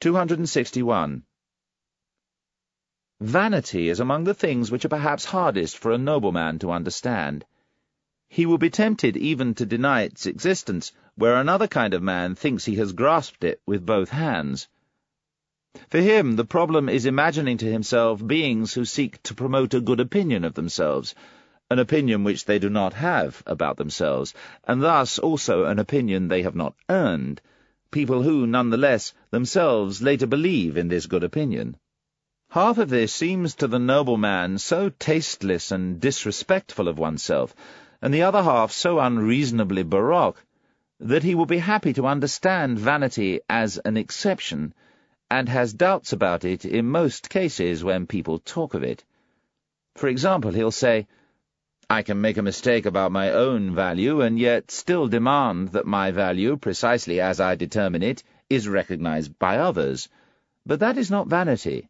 261. Vanity is among the things which are perhaps hardest for a nobleman to understand. He will be tempted even to deny its existence, where another kind of man thinks he has grasped it with both hands. For him, the problem is imagining to himself beings who seek to promote a good opinion of themselves, an opinion which they do not have about themselves, and thus also an opinion they have not earned, people who, nonetheless, themselves later believe in this good opinion. Half of this seems to the nobleman so tasteless and disrespectful of oneself, and the other half so unreasonably baroque, that he will be happy to understand vanity as an exception, and has doubts about it in most cases when people talk of it. For example, he'll say, I can make a mistake about my own value, and yet still demand that my value, precisely as I determine it, is recognized by others. But that is not vanity,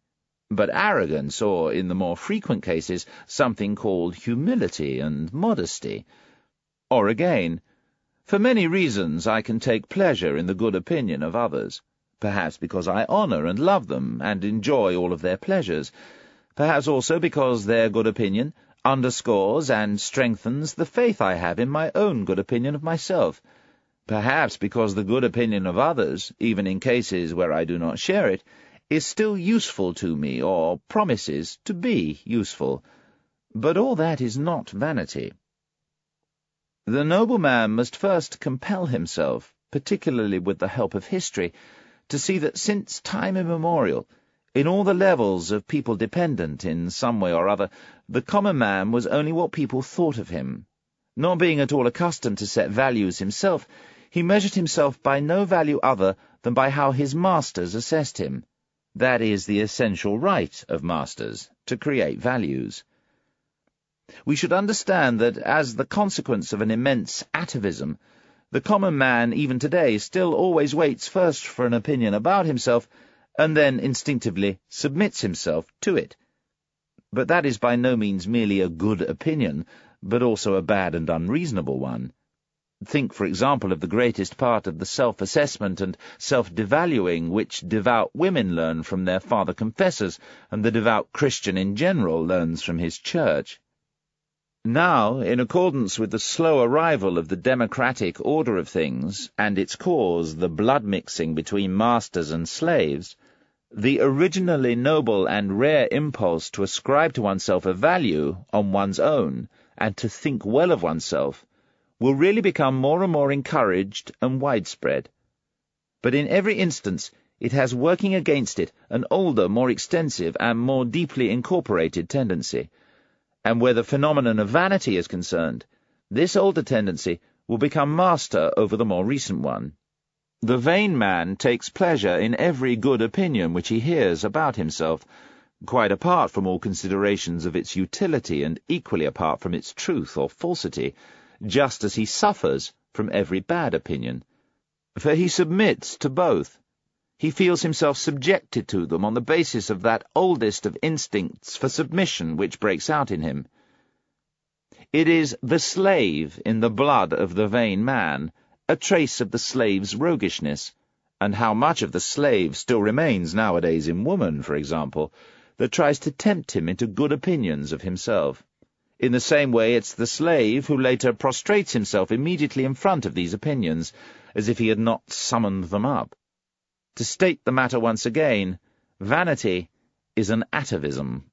but arrogance, or, in the more frequent cases, something called humility and modesty. Or again, for many reasons I can take pleasure in the good opinion of others, perhaps because I honour and love them, and enjoy all of their pleasures, perhaps also because their good opinion underscores and strengthens the faith I have in my own good opinion of myself, perhaps because the good opinion of others, even in cases where I do not share it, is still useful to me, or promises to be useful. But all that is not vanity. The nobleman must first compel himself, particularly with the help of history, to see that since time immemorial, in all the levels of people dependent in some way or other, the common man was only what people thought of him. Not being at all accustomed to set values himself, he measured himself by no value other than by how his masters assessed him. That is the essential right of masters, to create values. We should understand that, as the consequence of an immense atavism, the common man, even today, still always waits first for an opinion about himself, and then instinctively submits himself to it. But that is by no means merely a good opinion, but also a bad and unreasonable one. Think, for example, of the greatest part of the self-assessment and self-devaluing which devout women learn from their father confessors, and the devout Christian in general learns from his church. Now, in accordance with the slow arrival of the democratic order of things, and its cause, the blood mixing between masters and slaves, the originally noble and rare impulse to ascribe to oneself a value on one's own, and to think well of oneself, will really become more and more encouraged and widespread. But in every instance, it has working against it an older, more extensive, and more deeply incorporated tendency. And where the phenomenon of vanity is concerned, this older tendency will become master over the more recent one. The vain man takes pleasure in every good opinion which he hears about himself, quite apart from all considerations of its utility and equally apart from its truth or falsity, just as he suffers from every bad opinion. For he submits to both. He feels himself subjected to them on the basis of that oldest of instincts for submission which breaks out in him. It is the slave in the blood of the vain man, a trace of the slave's roguishness, and how much of the slave still remains nowadays in woman, for example, that tries to tempt him into good opinions of himself. In the same way, it's the slave who later prostrates himself immediately in front of these opinions, as if he had not summoned them up. To state the matter once again, vanity is an atavism.